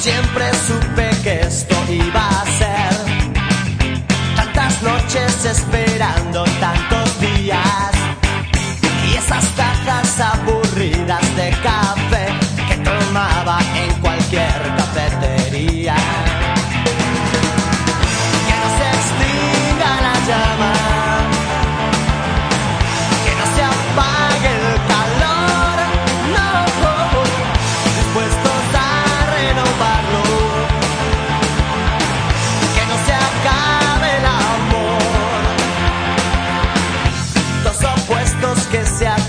Siempre supe que esto iba a ser. Tantas noches esperando, tantos días. Y esas cajas a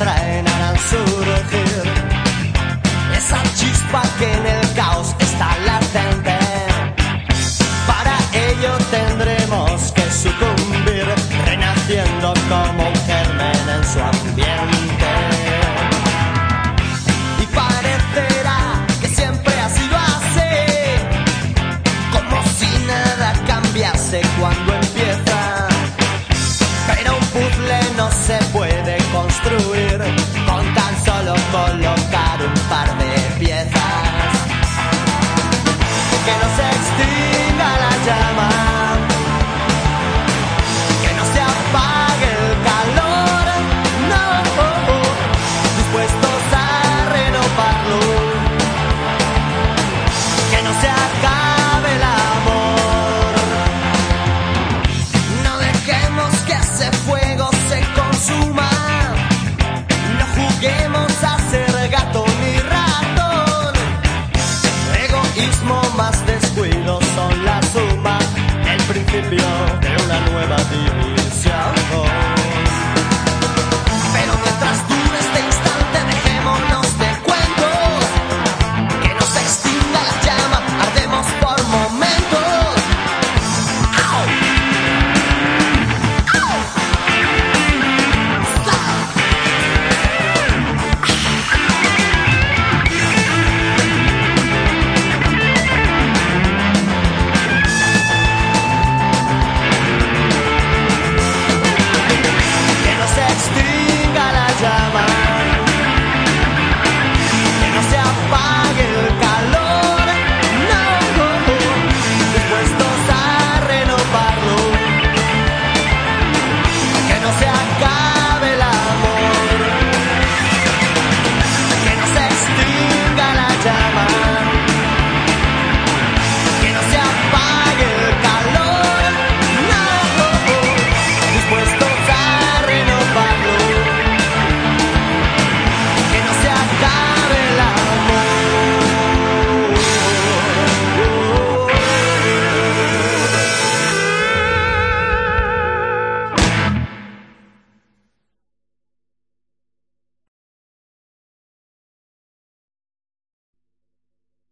trein aan het zorgen. be.